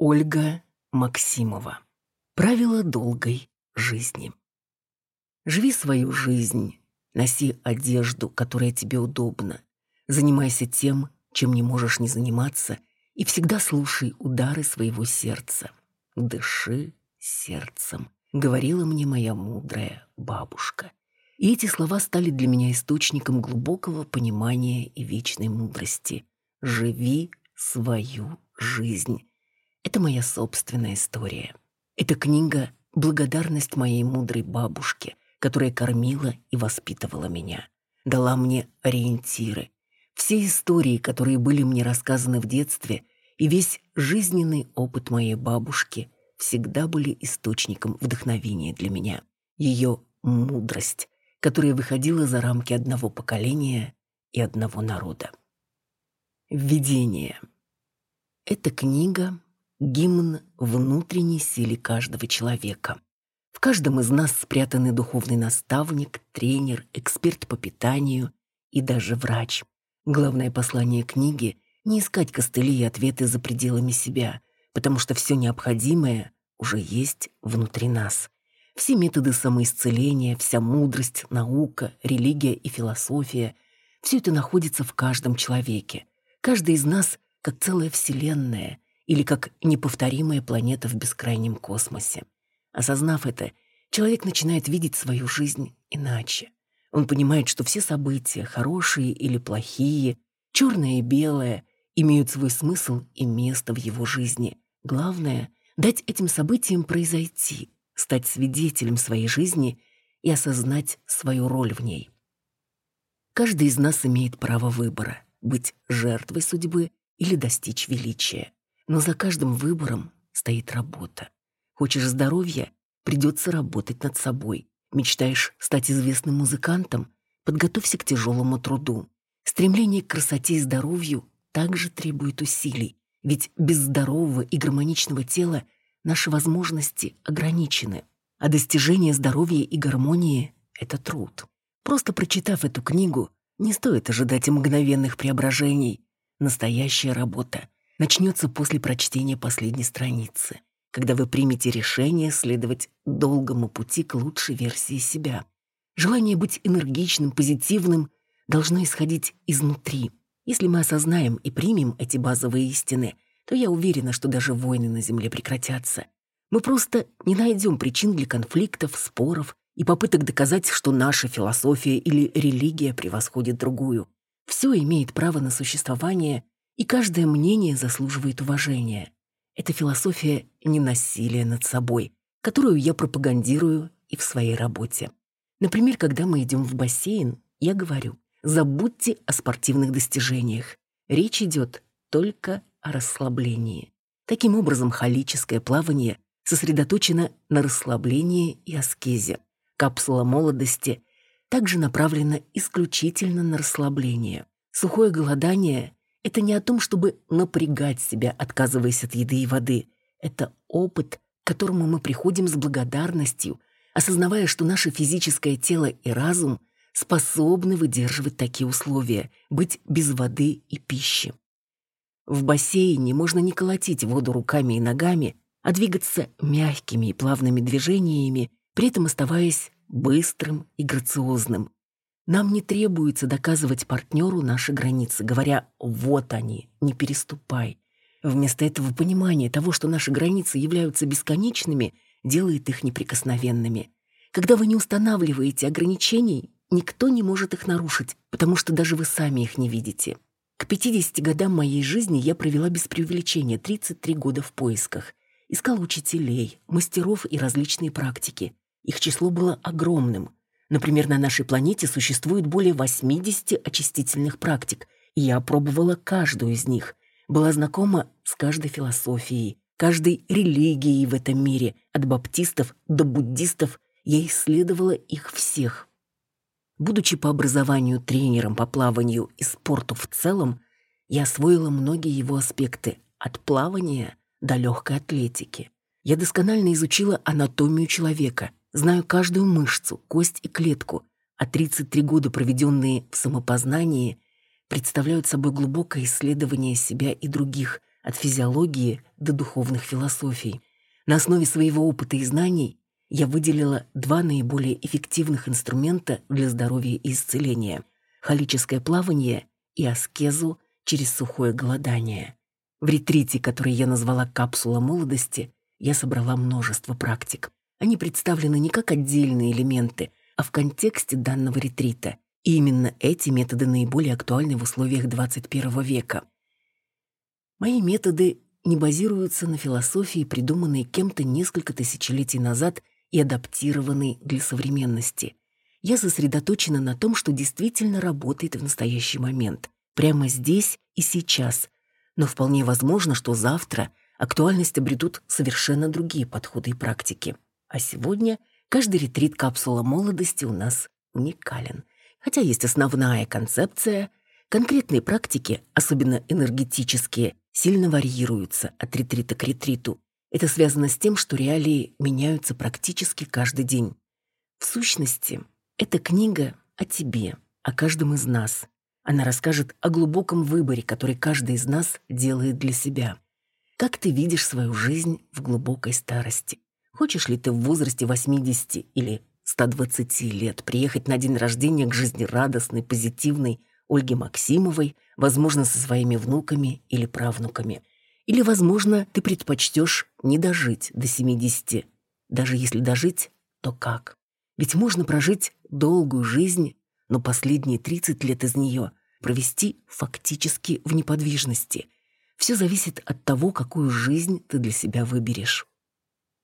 Ольга Максимова. Правила долгой жизни. Живи свою жизнь, носи одежду, которая тебе удобна, занимайся тем, чем не можешь не заниматься, и всегда слушай удары своего сердца. Дыши сердцем, говорила мне моя мудрая бабушка. И эти слова стали для меня источником глубокого понимания и вечной мудрости. Живи свою жизнь. Это моя собственная история. Эта книга — благодарность моей мудрой бабушке, которая кормила и воспитывала меня. Дала мне ориентиры. Все истории, которые были мне рассказаны в детстве, и весь жизненный опыт моей бабушки всегда были источником вдохновения для меня. Ее мудрость, которая выходила за рамки одного поколения и одного народа. Введение. Эта книга — гимн внутренней силе каждого человека. В каждом из нас спрятаны духовный наставник, тренер, эксперт по питанию и даже врач. Главное послание книги — не искать костыли и ответы за пределами себя, потому что все необходимое уже есть внутри нас. Все методы самоисцеления, вся мудрость, наука, религия и философия — все это находится в каждом человеке. Каждый из нас как целая вселенная или как неповторимая планета в бескрайнем космосе. Осознав это, человек начинает видеть свою жизнь иначе. Он понимает, что все события, хорошие или плохие, черное и белое, имеют свой смысл и место в его жизни. Главное — дать этим событиям произойти, стать свидетелем своей жизни и осознать свою роль в ней. Каждый из нас имеет право выбора — быть жертвой судьбы или достичь величия. Но за каждым выбором стоит работа. Хочешь здоровья — придется работать над собой. Мечтаешь стать известным музыкантом — подготовься к тяжелому труду. Стремление к красоте и здоровью также требует усилий, ведь без здорового и гармоничного тела наши возможности ограничены, а достижение здоровья и гармонии — это труд. Просто прочитав эту книгу, не стоит ожидать мгновенных преображений, Настоящая работа начнется после прочтения последней страницы, когда вы примете решение следовать долгому пути к лучшей версии себя. Желание быть энергичным, позитивным должно исходить изнутри. Если мы осознаем и примем эти базовые истины, то я уверена, что даже войны на Земле прекратятся. Мы просто не найдем причин для конфликтов, споров и попыток доказать, что наша философия или религия превосходит другую. Все имеет право на существование, и каждое мнение заслуживает уважения. Это философия ненасилия над собой, которую я пропагандирую и в своей работе. Например, когда мы идем в бассейн, я говорю, забудьте о спортивных достижениях. Речь идет только о расслаблении. Таким образом, холическое плавание сосредоточено на расслаблении и аскезе. Капсула молодости также направлена исключительно на расслабление. Сухое голодание – это не о том, чтобы напрягать себя, отказываясь от еды и воды. Это опыт, к которому мы приходим с благодарностью, осознавая, что наше физическое тело и разум способны выдерживать такие условия, быть без воды и пищи. В бассейне можно не колотить воду руками и ногами, а двигаться мягкими и плавными движениями, при этом оставаясь быстрым и грациозным. Нам не требуется доказывать партнеру наши границы, говоря «вот они, не переступай». Вместо этого понимание того, что наши границы являются бесконечными, делает их неприкосновенными. Когда вы не устанавливаете ограничений, никто не может их нарушить, потому что даже вы сами их не видите. К 50 годам моей жизни я провела без преувеличения 33 года в поисках. Искала учителей, мастеров и различные практики. Их число было огромным. Например, на нашей планете существует более 80 очистительных практик, и я опробовала каждую из них. Была знакома с каждой философией, каждой религией в этом мире, от баптистов до буддистов, я исследовала их всех. Будучи по образованию тренером по плаванию и спорту в целом, я освоила многие его аспекты, от плавания до легкой атлетики. Я досконально изучила анатомию человека, Знаю каждую мышцу, кость и клетку, а 33 года, проведенные в самопознании, представляют собой глубокое исследование себя и других, от физиологии до духовных философий. На основе своего опыта и знаний я выделила два наиболее эффективных инструмента для здоровья и исцеления – холическое плавание и аскезу через сухое голодание. В ретрите, который я назвала «Капсула молодости», я собрала множество практик. Они представлены не как отдельные элементы, а в контексте данного ретрита. И именно эти методы наиболее актуальны в условиях 21 века. Мои методы не базируются на философии, придуманной кем-то несколько тысячелетий назад и адаптированной для современности. Я сосредоточена на том, что действительно работает в настоящий момент, прямо здесь и сейчас. Но вполне возможно, что завтра актуальность обретут совершенно другие подходы и практики. А сегодня каждый ретрит капсула молодости у нас уникален. Хотя есть основная концепция, конкретные практики, особенно энергетические, сильно варьируются от ретрита к ретриту. Это связано с тем, что реалии меняются практически каждый день. В сущности, эта книга о тебе, о каждом из нас. Она расскажет о глубоком выборе, который каждый из нас делает для себя. Как ты видишь свою жизнь в глубокой старости? Хочешь ли ты в возрасте 80 или 120 лет приехать на день рождения к жизнерадостной, позитивной Ольге Максимовой, возможно, со своими внуками или правнуками? Или, возможно, ты предпочтешь не дожить до 70. Даже если дожить, то как? Ведь можно прожить долгую жизнь, но последние 30 лет из нее провести фактически в неподвижности. Все зависит от того, какую жизнь ты для себя выберешь.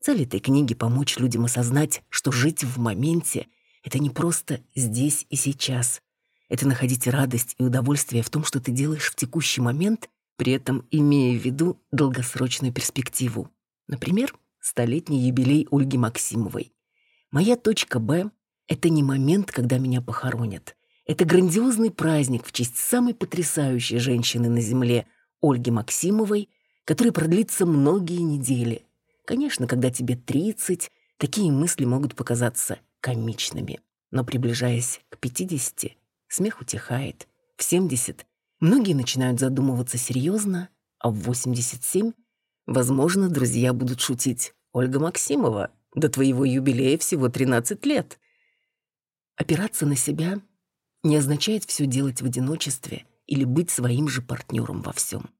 Цель этой книги — помочь людям осознать, что жить в моменте — это не просто здесь и сейчас. Это находить радость и удовольствие в том, что ты делаешь в текущий момент, при этом имея в виду долгосрочную перспективу. Например, столетний юбилей Ольги Максимовой. Моя точка «Б» — это не момент, когда меня похоронят. Это грандиозный праздник в честь самой потрясающей женщины на Земле, Ольги Максимовой, который продлится многие недели — Конечно, когда тебе 30, такие мысли могут показаться комичными. Но приближаясь к 50, смех утихает. В 70 многие начинают задумываться серьезно, а в 87, возможно, друзья будут шутить. «Ольга Максимова, до твоего юбилея всего 13 лет». Опираться на себя не означает все делать в одиночестве или быть своим же партнером во всем.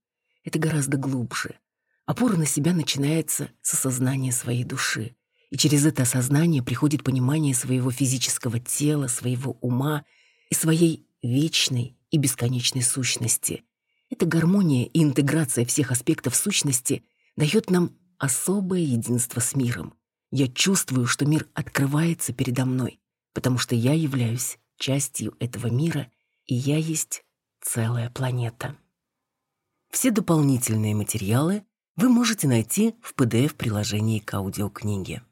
Это гораздо глубже. Опора на себя начинается с осознания своей души. И через это осознание приходит понимание своего физического тела, своего ума и своей вечной и бесконечной сущности. Эта гармония и интеграция всех аспектов сущности дает нам особое единство с миром. Я чувствую, что мир открывается передо мной, потому что я являюсь частью этого мира, и я есть целая планета. Все дополнительные материалы вы можете найти в PDF-приложении к аудиокниге.